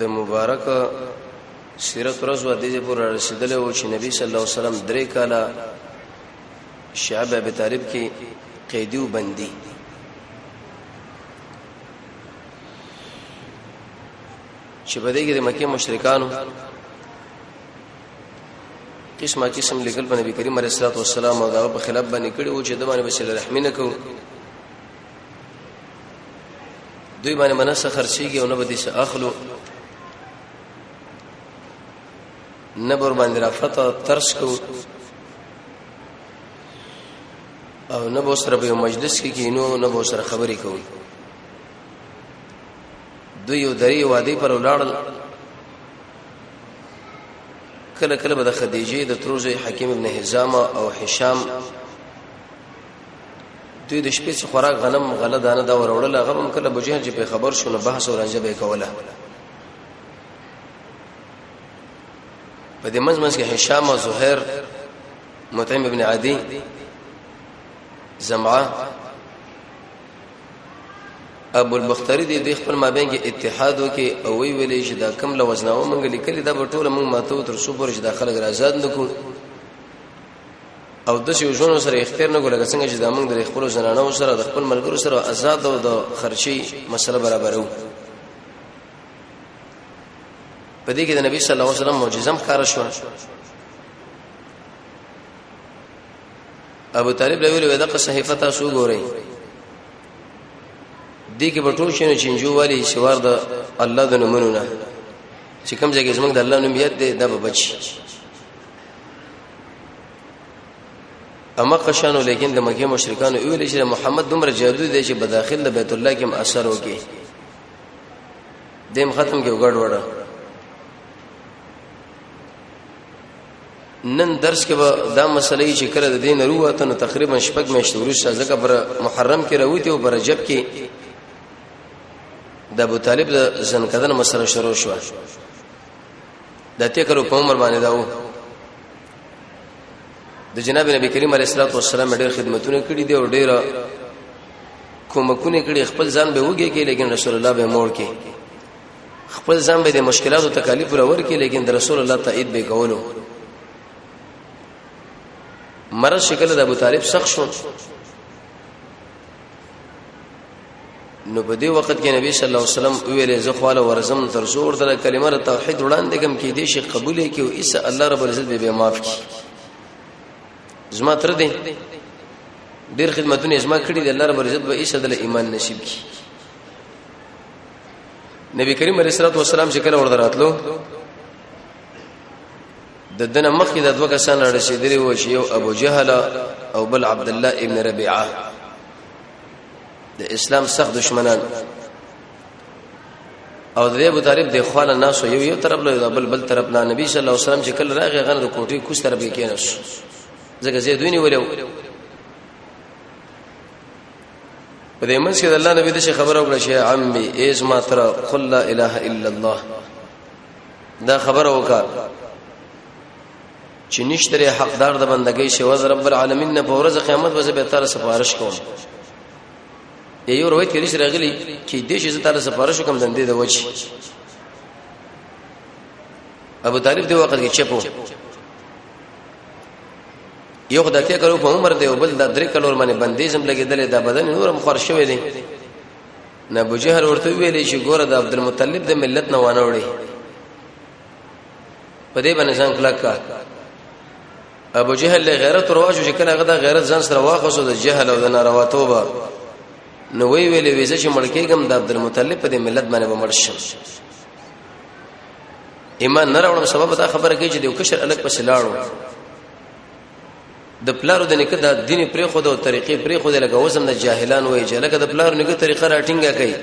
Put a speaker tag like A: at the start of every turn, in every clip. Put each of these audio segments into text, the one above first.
A: د مبارک سیرت ورځ و دې پورې رسیدلې و چې نبی صلی الله علیه وسلم درې کاله شعب ابي طالب کې قیدی و بندي چې په دې کې د مکه مشرکانو قسمه قسم لیکل په نبی کریم علیه الصلاه والسلام او دا په خلاف باندې کړي و چې د باندې بسل رحمینه کو دوی باندې منسه خرچيږي او نه به دي څه اخلو نبر باندې رافت او ترس کو او نبو سره په مجلس کې کینو نبو سره خبرې کوي دوی یو دری وادي پر ولاړل کله کله به د خدیجه د تروزه حکیم ابن حزام او هشام دوی د شپې څخه خوراک غنم غله دانه دا وروړل هغه هم کله بجهل چې په خبر شو نو بحث او رنجه به کوله په دې منځ منځ کې هشام او زهير متعم ابن عدي زمعه ابو البختری دې د خپل مابین کې اتحاد وکي او وی ویلې چې دا کم لوزناو مونږ لیکلي دا به ټول مونږ ماتو تر څو پورې چې داخله آزاد نکو او د یو ژوند سره اختیار نه ګولګ څنګه چې د موږ د خپل زنانو سره د خپل ملګرو سره آزاد او د خرچي مسله برابرو په دې کې د نبی صلی الله علیه وسلم معجزه هم کار شو ابو طالب له ویلو دغه صحیفه تاسو ګورئ دې کې بټول شنو چنجو والی شوار د الله د نومونو نه چې کوم ځای کې زمونږ د الله نوم یاد دی دا به بچي اما قشانو لیکن د مکه مشرکانو ویل چې محمد دومره جادو دی چې بداخل د بیت الله کې اثر وکي دیم ختم کې وګړ وړه نن درس کې به دا مسلې چې کړه د دین وروته نو تقریبا شپږ میاشتې وروسته ځکه پر محرم کې راوتی او پر رجب کې د ابو طالب د ځنکدن مسله شروع شو د تکر په عمر باندې دا وو د جناب نبی کریم علیه الصلاه والسلام ډېر خدمتونه کړې دي او ډېر کومکونه کړې خپل ځان به وګي کې لیکن رسول الله به مور کې خپل ځان به د مشکلاتو تکالیف راور کې لیکن د رسول الله تایید به کولو مرض شکل د ابو طالب سخت شو نو په دې وخت کې نبی صلی الله علیه وسلم ویلې زه خواله ورزم تر زور د کلمه توحید وړاندې کوم کې دې شي قبول کې او ایسه الله رب العزت به معاف کړي زما تر دې ډېر خدمتونه زما کړې دي الله رب العزت به ایسه د ایمان نصیب کړي نبی کریم علیه الصلاه والسلام چې کله ورته راتلو د دنه مخکې د دوه کسان رسیدلی و چې یو ابو جهل او بل عبد الله ابن ربيعه د اسلام سخت دشمنان او د ابو طالب د اخوان ناس یو یو طرف له بل بل طرف نه نبی صلی الله علیه وسلم چې کله راغی غن د کوټې کوس طرف کې کېناس ځکه زه دوی نیولې په دې منځ کې د الله نبی د خبره وکړه چې عمي ایز ما تر قل لا اله الا الله دا خبره وکړه چې نشتره حقدار د بندګۍ سواز رب العالمین نه په ورځ قیامت وځي به تعالی سفارش کوم یو روایت کې راغلی چې د شي تعالی سفارش کوم د دې د وجه ابو طالب دی وخت کې چپو یو خدای ته کړو په عمر دی او بل د درې کلور باندې بندیزم لګیدل دا بدن نورم خور شوی دی نه ابو جهل ورته ویلې چې ګوره د عبد المطلب د ملت نه وانه وړي په دې باندې ځان کلک کا ابو جهل له غیرت رواجو چې کله غدا غیرت ځان سره واخصو د جهل او د ناروا توبه نو وی ویلې ویزه چې مړکېګم د عبد المطلب په دې ملت باندې ومړ شم ایمان نه راوړم سبب دا خبره کوي چې د کشر الګ پسې لاړو د پلارو د نکد د دین پرې خو د طریقې پرې خو د لګوسم د جاهلان وای چې لکه د پلارو نکد طریقه راټینګه کوي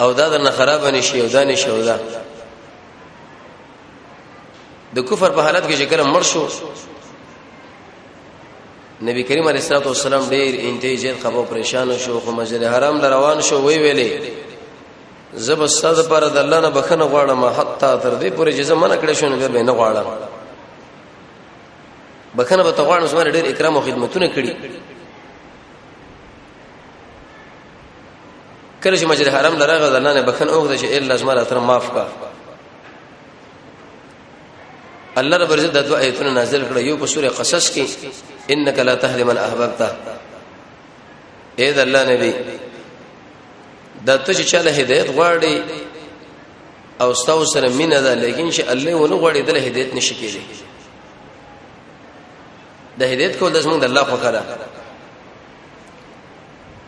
A: او دا د خراب نشي او دا نشي او دا د کفر په حالت کې چې کله مړ شو نبی کریم علیه الصلاه والسلام ډیر انتهایی زیات خبر پریشان شو خو مسجد حرام ل روان شو وی ویلې زب استاد پر د الله نه بخنه غواړم حتی تر دې پورې چې زمونه کړې شو نه به نه غواړم بخنه به تغواړم زمونه ډیر اکرام او خدمتونه کړې کله چې مسجد حرام لرغه د الله نه بخن اوغه چې الا زما راتر معاف کا الله رب عزت د دوه ایتونه نازل کړ یو په سوره قصص کې انک لا تهدی من احببته اے د الله نبی دا ته چې چاله هدایت غواړي او ستاسو سره مینه ده لیکن چې الله ونه غواړي د هدایت نشي کېږي د هدایت کول د زمونږ د الله خو کړه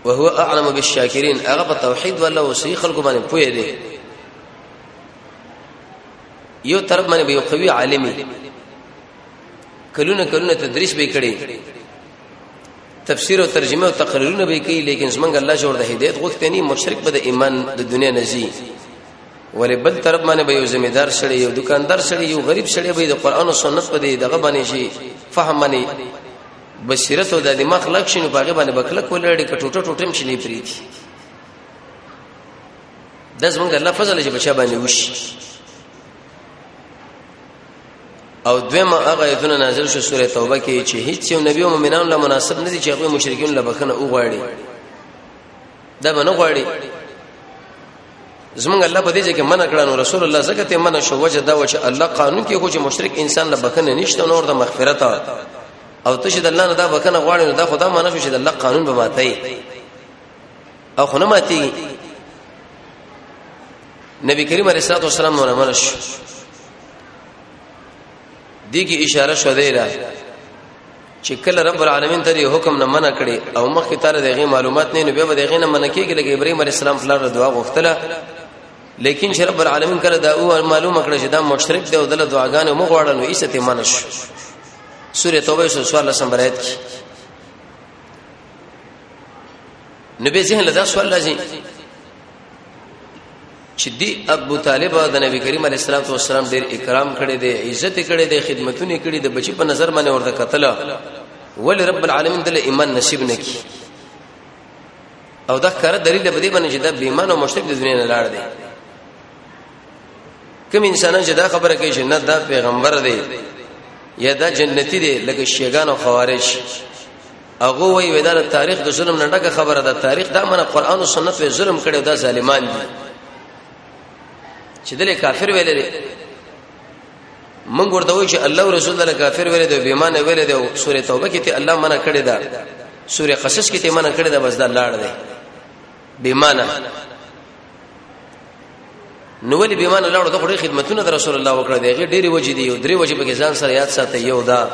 A: وهو اعلم بالشاکرین هغه په توحید ولا وسی خلکو باندې پوهه دی یو طرف باندې به یو قوي عالمي کلونه کلونه تدریس به کړي تفسیر او ترجمه او تقریرونه به کوي لیکن زمنګ الله جوړ د هدایت غوښته نه مشرک به د ایمان د دنیا نزي ولې بل طرف باندې به یو ذمہ دار شړی یو دکاندار شړی یو غریب شړی به د قران او سنت په دې دغه باندې شي فهم باندې بصیرت او د دماغ لک شنو باغې باندې بکله کولړې ک ټوټه ټوټم شنې پریدي د زمونږ الله فضل چې بچا باندې وشي او دویمه هغه ایتونه نازل شو سوره توبه کې چې هیڅ یو نبی او مؤمنان له مناسب نه دي چې هغه مشرکین له بخنه وغواړي دا به نه غواړي زمونږ الله په دې ځای کې منع کړه نو رسول الله زکه ته منع شو وجه دا و چې الله قانون کې خو چې مشرک انسان له بخنه نشته نور د مغفرت او ته چې د الله نه دا بخنه غواړي نو دا خدا منع شو چې د الله قانون به ماتای او خو نه ماتي نبی کریم علیه الصلاه والسلام نور منع شو دې کې اشاره شوه دی لا چې کله رب العالمین ته یو حکم نه منع کړي او مخکې تر دغه معلومات نه نو به دغه نه منع کیږي لکه ابراهیم علی السلام فلاره دعا غوښتله لیکن چې رب العالمین کله دا او معلومه کړه چې دا مشرک دی او دله دعاګانې مو غواړل نو ایسه ته منش سوره توبه سو سوال لسم برایت کی نبی ذهن لدا سوال لازم چې دی ابو طالب د نبی کریم علیه السلام تو سلام ډیر اکرام کړی دی عزت کړی دی خدمتونه کړی دی بچی په نظر باندې ورته قتل ول رب العالمین دل ایمان نصیب نکي او دا کار دلیل به دی باندې چې دا بې ایمان او مشرک د دنیا نه لاړ دی کوم انسانان چې دا خبره کوي چې نه دا پیغمبر دی یا دا جنتی دی لکه شیګان او خوارج هغه وی ودا د تاریخ د ظلم نه ډکه خبره ده تاریخ دا منه قران او سنت په ظلم کړي دا ظالمان دي چې دله کافر ویل دي من ورته وی چې الله او رسول الله کافر ویل دي به ایمان ویل دي سوره توبه کې ته الله منه کړي دا سوره قصص کې ته منه کړي دا بس دا لاړ دی به ایمان نو ولې به ایمان لاړو د خدای خدمتونه د رسول الله وکړه دی غیر ډېری وجې دی یو درې وجې به ځان سره یاد ساتي یو دا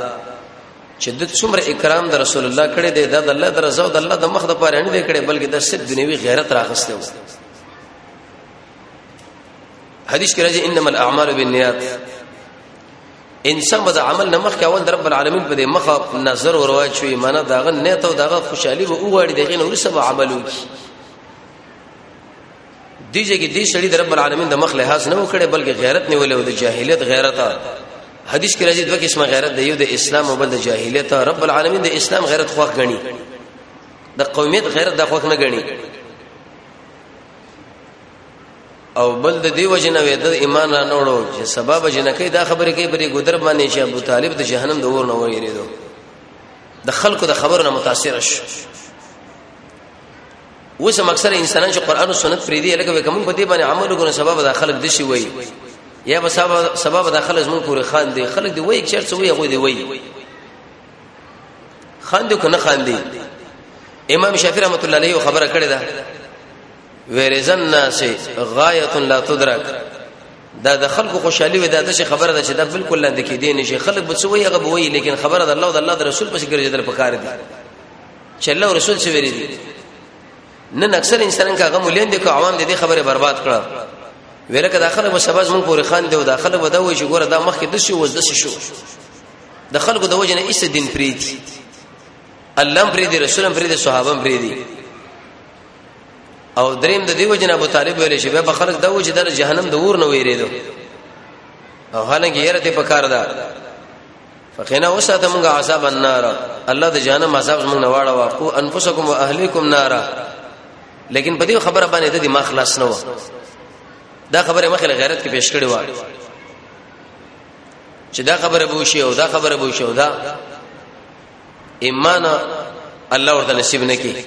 A: چې د څومره اکرام د رسول الله کړي دی د الله د رضا او د الله د مخ د پاره نه دی کړي بلکې د صرف دنیوي غیرت راغسته و حدیث کې راځي انما الاعمال بالنیات انسان به د عمل نمخ کې اول د رب العالمین په دې مخ نظر ورواچ شي معنا داغه نیت او داغه خوشحالي به وغواړي دغه نور سبا عمل وکړي دي چې دې سړي د رب العالمین د مخ لحاظ نه وکړي بلکې غیرت نیولې او د جاهلیت غیرت حدیث کې راځي دوه قسمه غیرت دی یو د اسلام او بل د جاهلیت رب العالمین د اسلام غیرت خوښ غني د قومیت غیرت د خوښ نه غني او بل د دیو جن وې د ایمان را نوړو چې سبب جن کې دا خبرې کې بری ګذر باندې چې ابو طالب د جهنم د اور نه وریدو د خلکو د خبرو نه متاثر شو اوس هم اکثر انسانان چې قران او سنت پرې دی لکه کوم په دې باندې عمل وکړي سبب د خلک دشي وای یا به سبب سبب د خلک زمون پورې خان دی خلک دی وای چرته وای هغه دی وای خان دی کنه خان دی امام شافعی رحمۃ اللہ علیہ خبره کړې ده ورزن ناس غایه لا تدرک دا د خلکو خوشحالي وي دا د شي خبره ده چې دا بالکل لاندې کې دي نشي خلک به څه وایي هغه به وایي لیکن خبره ده الله او د الله د رسول پس ګرځیدل پکار دي چې الله او رسول څه ویلي دي نن اکثر انسانان کا غو لیندې کو عوام دې خبره برباد کړه ویل کدا خلک به سبز مون پورې خان دی او دا خلک به دا وایي چې ګوره دا مخکې د شو وز د شو د خلکو د وجنه ایس دین پریدي الله پریدي رسول پریدي صحابه پریدي او دریم د دې وجنه ابو طالب ویل چې به خلک دا وایي چې د جهنم د ور نه ویریدو او حالانکه یې رته پکار ده فقینا وساته موږ عذاب النار الله د جهنم عذاب موږ نه واړه واقو انفسکم واهلیکم نارا لیکن په دې خبره باندې د دې ما خلاص نه و دا خبره مخه غیرت کې پیش کړې و چې دا خبره به شي او دا خبره به شي او دا ایمان الله ورته نصیب نه کی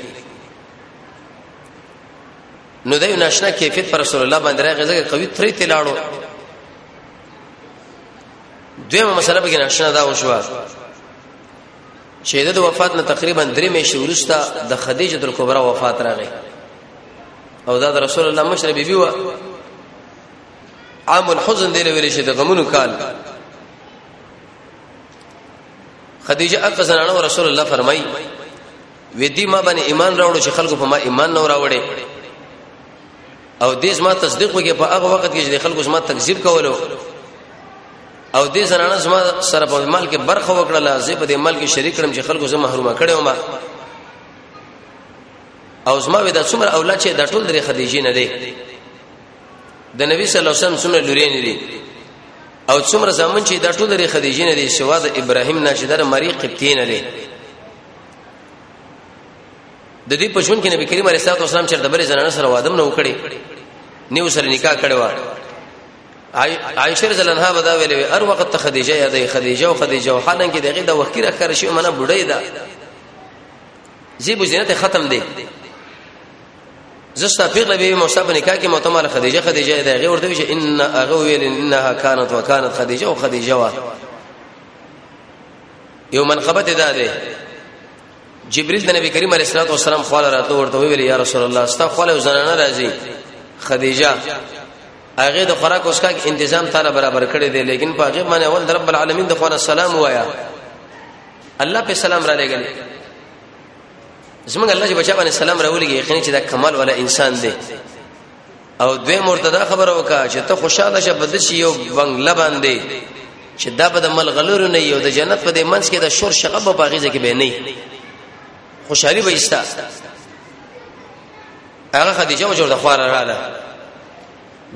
A: نو دای ناشنا کیفیت پر رسول الله باندې راغی ځکه قوی تری تلاړو دیمه مسله به نشنه دا وشو چې د وفات نه تقریبا درې میاشتې وروسته د خدیجه الکبرى وفات راغی او دا د رسول الله مشره بیبي و عام الحزن دی ویل شي د غمونو کال خدیجه اقا زنانه رسول الله فرمای وې دی ما باندې ایمان راوړو چې خلکو په ما ایمان نه راوړي او دې زما تصدیق وکړي په هغه وخت کې چې خلکو زما تکذیب کولو او دې زنانه زما سره په مال کې برخه وکړله زه په دې مال کې شریک کړم چې خلکو زما محرومه کړي ومه او زما ودا څومره اولاد چې د ټول درې خدیجې نه دی د نبی صلی الله علیه وسلم څومره لوري نه دي او څومره زمون چې د ټول درې خدیجې نه دي سوا د ابراهیم نه چې د مری قبطی نه دي د دې په ژوند کې نبی کریم علیه الصلاه والسلام چرته بل زنانه سره واده نه وکړي نیو سره نکاح کړي و عائشه رضی الله عنها ودا ویلې هر وخت ته خدیجه یادې خدیجه او خدیجه او حالان کې دغه د وخت کې راخر شي منه بډای ده زیب زینت ختم دی زستا پیغله به موسی په نکاح کې متمال خدیجه خدیجه ده غیر ورته وی ان اغه ویل انها كانت وكانت خدیجه او خدیجه وا یو منقبت ده ده جبريل د نبی کریم علیه الصلاه والسلام خو له راتلو ورته ویل یا رسول الله ستا خو له زنانه راځي خدیجه هغه د خوراک اوس کا تنظیم تعالی برابر کړی دی لیکن په هغه باندې اول رب العالمین د خوانه سلام وایا الله په سلام را لګل زمونږ الله چې بچا باندې سلام راولېږي یقین چې دا کمال ولا انسان دی او دوی مرتدا خبره وکړه چې ته خوشاله شه بده شي یو بنگله باندې چې دا به د ملغلور نه یو د جنت په دې منځ کې د شور شغب په غیزه کې به نه خوشحالي به ایستا هغه خدیجه مجور د خوار رااله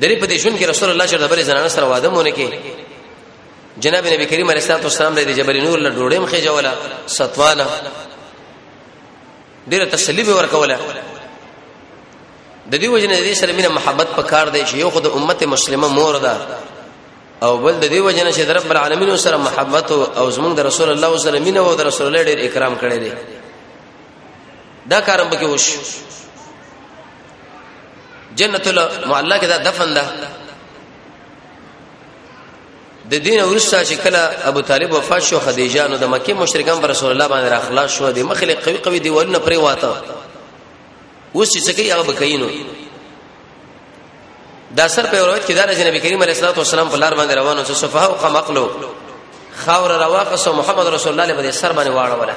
A: درې په دې ژوند کې رسول الله صلی الله علیه وسلم سره واده مونږ کې جناب نبی کریم علیه الصلاه والسلام د جبل نور له ډوړې مخې جوړه ستوانه ډیره تسلی به ورکوله د دې وجنه د دې سره مینه محبت په کار دی چې یو خو د امت مسلمه مور ده او بل د دې وجنه چې د رب العالمین سره محبت او زمونږ د رسول الله سره مینه او د رسول الله ډیر اکرام کړی دی دا کارم به کې وش جنت المعلا کې دا دفن ده د دین ورسره چې کله ابو طالب وفات شو خدیجه نو د مکه مشرکان پر رسول الله باندې راخلاص شو د مخلق قوي قوي دیوالونه پرې واته اوس چې څکې هغه بکینو دا سر په روایت کې دا راځي نبی کریم علیه الصلاه والسلام په لار باندې روانو چې صفه او قمقلو خاور رواقه سو محمد رسول الله علیه سر باندې واړه ولا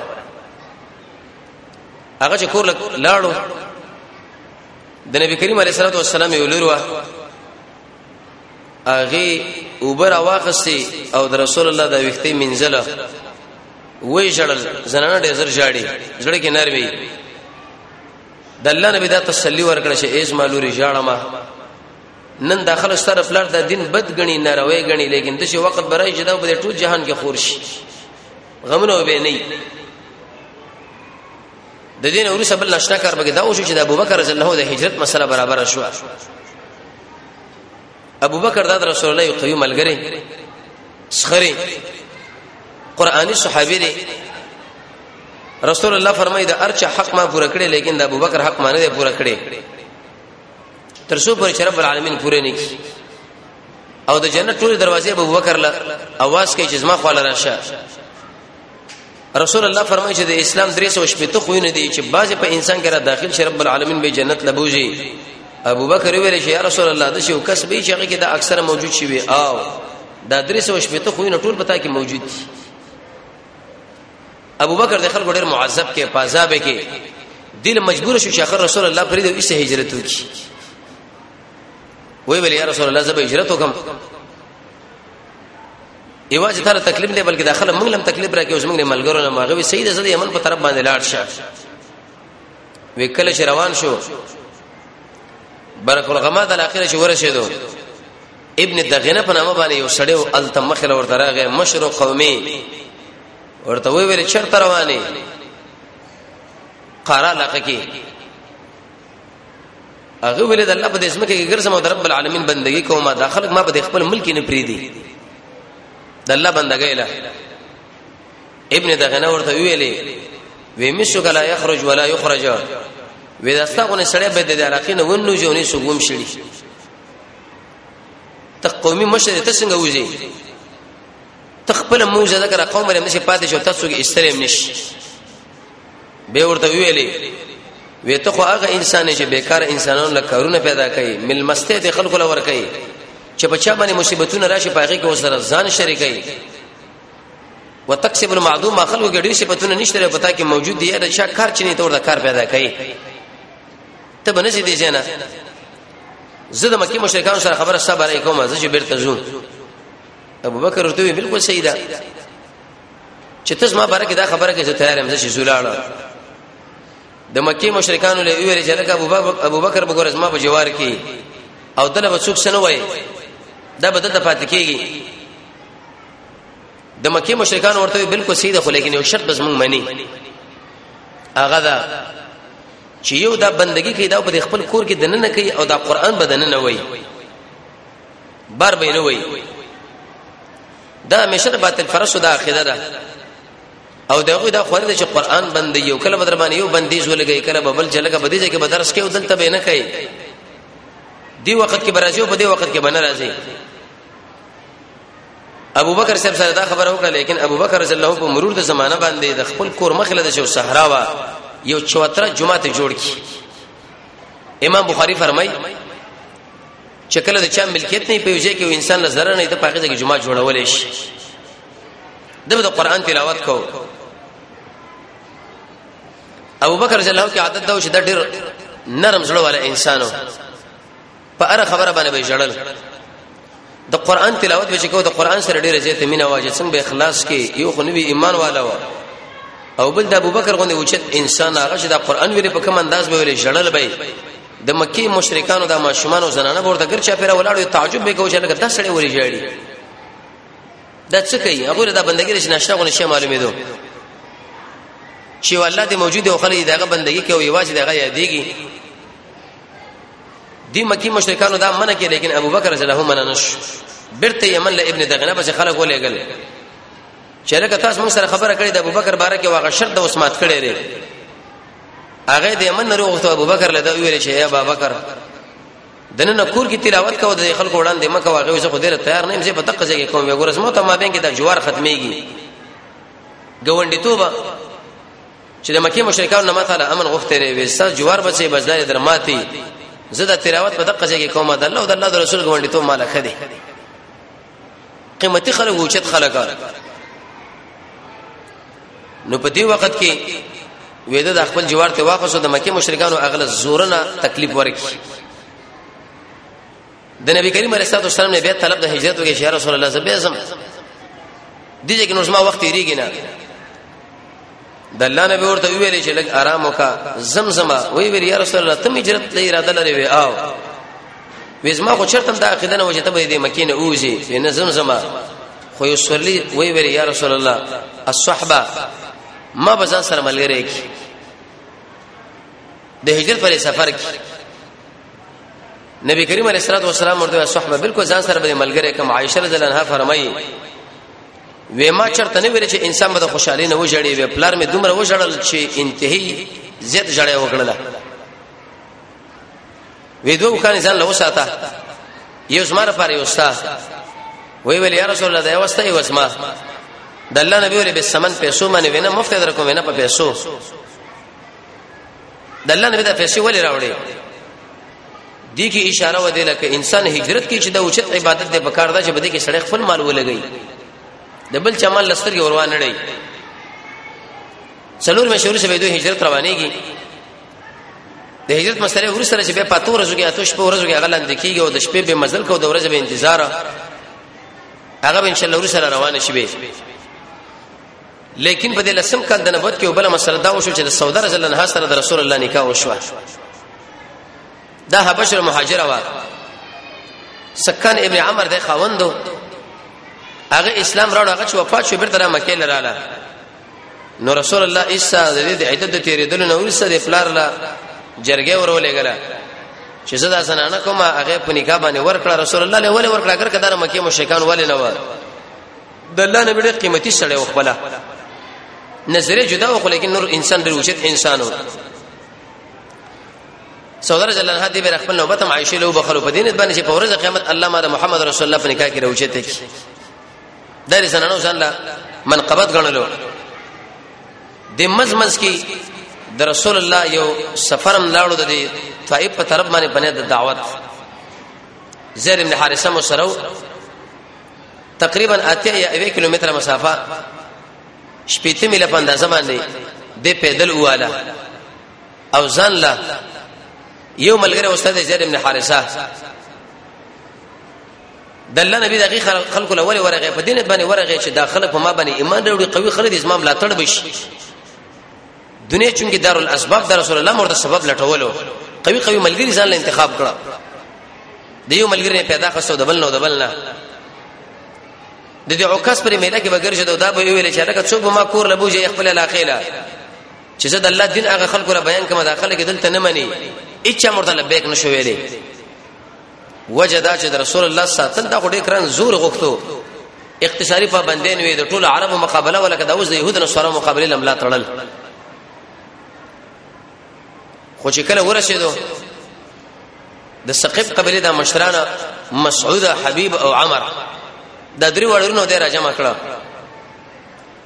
A: هغه چې کور لاړو د نبی کریم علیه الصلاه والسلام یو لوروا اغه اوبر واخستی او د رسول الله د وختي منزله وې جړل زنانه ډېر زر جاړي زړه کې نرمي د الله نبی دا تسلی ورکړه چې ایز مالوري ژړه ما نن داخله سره پلار د دین بد غني نه روي غني لیکن د شي وخت برای چې دا په ټول جهان کې خور شي غمونه به نه د دین ورسره بل نشنا کار بګی دا او چې د ابوبکر رضی الله د هجرت مسله برابر شو ابو بکر داد رسول الله یو قوی ملګری سخری قرآنی صحابي دی رسول الله فرمایي دا ارچ حق ما پوره کړی لیکن د ابو بکر حق ما نه پوره کړی تر څو پر رب العالمین پوره نه کی او د جنت ټول دروازې ابو بکر له اواز کوي چې زما خواله راشه رسول الله فرمایي چې د اسلام درې سو شپته خوونه دي چې باز په انسان کې را داخل شي رب العالمین به جنت لبوږي ابو بکر ویل شي یا رسول الله د شو کس به چې هغه کې د اکثره موجود شي وي او دا درې سو شپته خوونه ټول پتا کې موجود دي ابو بکر د خلکو ډېر معذب کې پازاب کې دل مجبور شو چې اخر رسول الله فرید او ایسه هجرت وکړي وی ویل یا رسول الله زب هجرت وکم یواز تر تکلیف دی بلکې داخله موږ لم تکلیف راکې اوس موږ ملګرو نه ماغوي سید زده یمن په طرف باندې لاړ شه وکله چې روان شو برکل غما د اخر شو ورسېدو ابن دغنه په نامه باندې یو سړی او التم مخله ورته راغی مشر قومي ورته وی ویل چرته رواني قرا لکه کې هغه ویل د الله په دې اسمه کې ګرځم او د رب العالمین بندگی کوم دا خلک ما په خپل ملک نه پری دي د الله بندګی له ابن دغنه ورته ویلې وې مشو کلا یخرج ولا یخرج وې داستغونه سړی به د علاقې نه ونو جونې سوم شړي ته قومي مشر ته څنګه وځي تخپل موجه ذکر قوم لم نشي پاتې شو تاسو کې استریم نشي به ورته ویلې وې ته خو هغه انسان چې بیکار انسانانو له کارونه پیدا کوي ملمسته د خلکو لور کوي چې په چا باندې مصیبتونه راشي پاږي کې وسره ځان شریکي وتکسب المعدوم ما خلکو کې ډېر صفاتونه نشته پتا کې موجود دي دا چا کار چني تور دا کار پیدا کوي ته به نشي دي جنا زه د مکی مشرکان سره خبره صبر علیکم زه چې بیرته زوم ابو بکر ورته بالکل صحیح ده چې تاسو ما بارکه دا خبره کې زه تیار یم چې زولاړه د مکی مشرکانو له ویل چې لکه ابو بکر بګور زما په جوار کې او دله به څوک سن وای دا به دلته پاتې کیږي د مکی مشرکان ورته بالکل سیده خو لیکن یو شرط بس مونږ منی هغه دا چې یو دا بندگی کوي دا په خپل کور کې دنه نه کوي او دا قران بدنه نه وای بار به نه وای دا همیشه د باطل پرسو دا عقیده ده او دغه دا خو نه چې قران بند یو کله بدر باندې یو بندیز ولګي کله به بل جلګه بدیز کې بدرس کې ودلته به نه کوي دی وخت کې برازي او په دې وخت کې بنه راځي ابو بکر صاحب سره دا خبره وکړه لیکن ابو بکر رضی الله په مرور د زمانہ باندې د خپل کور مخله د شو صحرا وا یو چوتره جمعه ته جوړ کی امام بخاری فرمای چې کله د چا ملکیت نه په یوځای کې انسان له zarar نه د پاګه کې جمعه جوړول شي دغه د قران تلاوت کو ابو بکر رضی الله عنه کې عادت دا و چې د ډېر نرم زړه والا انسانو په هر خبره باندې به جړل د قران تلاوت به چې کو د قران سره ډېر زیات مینه واجب څنګه به اخلاص کې یو خنوي ایمان والا و او بل د ابوبکر غوندي اوچت انسان هغه چې د قران ویلې په کوم انداز به ویلې جړل به د مکی مشرکانو د ماشومان او زنانه ورته ګر چا پیرا ولاړو تعجب به کوي چې لکه داسړې وري جاړي دا څه کوي هغه دا بندګی رش نشته غو نشه معلومې دو چې والله دې موجود او خلې دغه بندګی کوي واجب دغه یادېږي دی مکی مشرکانو دا منه کې لیکن ابو بکر رضی الله عنه نش برته یمن له ابن دغنه بس خلک ولېګل چې لکه تاسو موږ سره خبره کړې د ابو بکر باره کې واغ شرط د عثمان کړې لري هغه د یمن نه وروغته ابو بکر له دا ویل چې یا ابو بکر دنه کور کې تلاوت کوو د خلکو وړاندې مکه واغې وسه خو ډیره تیار نه مې په دقه ځای کې کوم وګور اسمو ته ما بین کې د جوار ختميږي ګوندې توبه چې د مکه مشرکان نه مثلا امن غوښته لري وسه جوار بچي بجدار درماتي زه د تلاوت په دقه ځای کې کوم د الله او د الله رسول ګوندې توبه مال خدي قیمتي خلک اوچت خلک نو په دې وخت کې وېده د خپل جوار ته واخصو د مکه مشرکانو اغله زورنه تکلیف ورکړي د نبی کریم علیه الصلاه والسلام نه به طلب د هجرت وکړي چې رسول الله زبېزم دي چې نو زما وخت یې ریګی نه د الله نبی ورته ویل چې لږ آرام وکا زمزم وی ویل یا رسول الله تم هجرت ته اراده لري وی او وزما خو چرته دا عقیده نه و چې ته به دې مکینه اوځي نه زمزم خو یو سورلی وی ویل یا رسول الله الصحبه ما بزان سره ملګری کی د هجرت پر سفر کی نبی کریم علیه الصلاه والسلام ورته صحبه بالکل ځان سره به ملګری کوم عائشه رضی الله عنها فرمایي وې ما چرته نه ویل چې انسان به د خوشحالي نه وژړي وې پلار مې دومره وژړل چې انتهي زیات ژړې وکړله وې دوه کان ځان له وساته یو زما لپاره یو ستا وی ویل یا رسول الله دا یو ستا یو زما د الله نبی ولې به سمن پیسو باندې وینه مفت درکو وینه په پیسو د الله نبی دا پیسې ولې راوړې دي کې اشاره و دی لکه انسان هجرت کې چې د اوچت عبادت د بکار دا چې بده کې سړی خپل مال ولګي د بل چا مال لستر کې وروان نه څلور مې شروع شوه دوی هجرت روانېږي د هجرت مسله ورسره چې به پاتو ورځو کې اتو شپه ورځو کې غلند کیږي او د شپې به مزل کو د ورځې به انتظار هغه ان شاء الله ورسره روان شي لیکن په دې لسم کال د نبوت کې وبله مسله دا وشو چې د سودا رضی الله عنها سره د رسول الله نکاح وشو دا حبشر مهاجره و سکان ابن عمر د خاوندو هغه اسلام راوړ هغه چې وفات شو بیرته مکه لراله نو رسول الله عیسی د دې د عیدت د تیرېدل نو ورسره د فلار لا جرګه ورولې غلا چې زدا زنانه کومه هغه په نکاح باندې ورکړه رسول الله له ولې ورکړه اگر کدار مکه مشکان ولې نه و د الله نبی ډېر قیمتي سړی و خپل نظریه جدا و خو لیکن نور انسان ډېر اوچت انسان و سودر جل الله دې بر خپل نوبت عائشه له بخلو په دین باندې چې په ورځ قیامت الله ما محمد رسول الله په نکاح کې راوچته کی دا رسنانو ځان لا منقبت غنلو د مزمز کې د رسول الله یو سفرم لاړو د طائف په طرف باندې بنه د دعوت زیر ابن حارثه مو سره تقریبا اتیا یا اوی کیلومتر مسافه شپېته میله په اندازه باندې د پیدل واله او ځان لا یو ملګری استاد زید ابن حارثه د الله نبی دغه خلکو له وره ورغه په دینت باندې ورغه چې داخله په ما باندې ایمان وروړي قوي خلک اسلام لا تړ بشي دنیا چونګې دارالاسباب د رسول الله مرده سبب لټولو قوي قوي ملګری ځان له انتخاب کړه د یو ملګری نه پیدا خسته د بل نو د بل نه د دې عکاس پر میله کې بغیر شه دا به ویل چې دا څوک ما کور لبو جې خپل علاقې لا چې زه د الله دین هغه خلکو را بیان کوم داخله کې دلته نه مني اچا مرته لبیک نشو ویلې وجه دا چې رسول الله ساتل دا غوډې کران زور غوښتو اقتصادي پابندین وي د ټولو عربو مقابله ولکه د اوس د يهودو سره مقابله لملا تړل خو چې کله ورسېدو د ثقيف قبيله د مشران مسعود حبيب او عمر دا درې وړونو د راجم کړه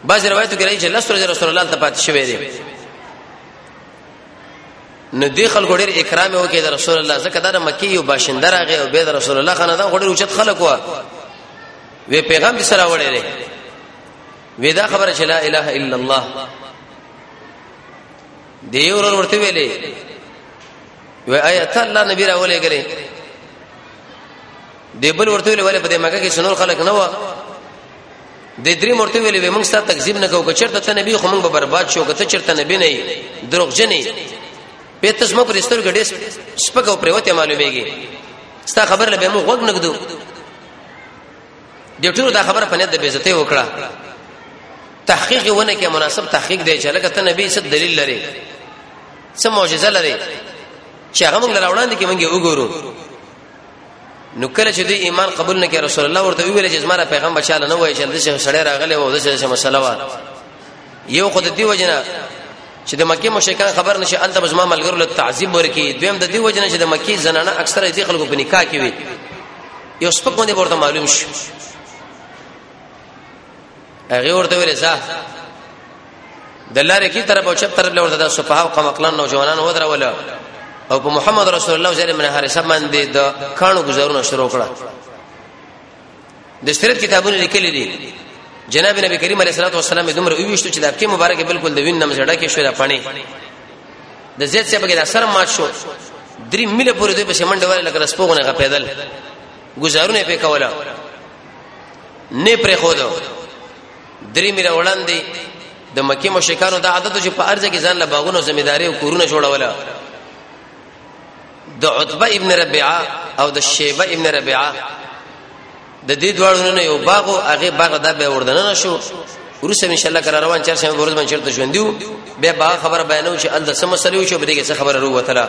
A: بعض روایتو کې راځي چې لسره رسول الله ته پات شوی دی نو دی خلکو ډیر اکرام وکړي د رسول الله زکه دا د مکی یو باشنده راغی او به د رسول الله خانه دا ډیر اوچت خلک و وی پیغام سره وړي وی دا خبره چې لا اله الا الله دی ورور ورته ویلې و آیت الله نبی را ولې غلې دی بل ورته ویلې ولې په دې مګه کې شنور خلک نه و د درې مرته ویلې به موږ ستاسو تکذیب نه کوو چرته ته نبی خو موږ به برباد شو کته چرته نبی نه دروغ جنې به تاسو مو پر استر غډې سپک او پریوته معلومیږي ستا خبر له به موږ وګ نګدو د ټولو دا خبره په نه د بیزته وکړه تحقیق ونه کې مناسب تحقیق دی چې لکه ته نبی څه دلیل لري څه معجزه لري چې هغه موږ لراوړاندې کې موږ وګورو نو کله چې دوی ایمان قبول نه کړ رسول الله ورته ویل چې زما پیغمبر شاله نه وای چې د شیخ سړی راغلی وو د شیخ مسله وا یو خود دی وجنه چې د مکه مشکان خبر نشي انت بزما ملګرو له تعذيب ورکی دویم د دې وجنه چې د مکه زنانه اکثره دې خلکو په نکاح کې وي یو سپک باندې ورته معلوم شي هغه ورته ویل زه د لارې کی طرف او چپ طرف لور د صفه او قمقلن نوجوانان ودرول او په محمد رسول الله صلی الله علیه وسلم حارثه باندې د کانو گزارونه شروع کړه د سیرت کتابونه لیکلي دي جناب نبی کریم علیه الصلاه والسلام دمر او وشتو چې د اپکی مبارک بالکل د وین نم زړه کې شو د پانی د زید څخه بګی د سر مات شو درې میله پورې دوی په سیمنډ وره لکه رسپوغونه غ پیدل گزارونه په کولا نه پرې خو دو درې میره وړاندې د مکه مشکانو د عادت چې په ارزه کې ځان له باغونو ځمېداري او کورونه جوړوله د عتبه ابن ربيعه او د شيبه ابن ربيعه د دې دواړو نه یو باغ او هغه باغ دا به وردننه شو ورسره ان شاء الله کرا روان چار سم ورځ باندې چرته ژوندیو به باغ خبر بیانو چې ال د سم مسلې شو به دې څه خبره وروته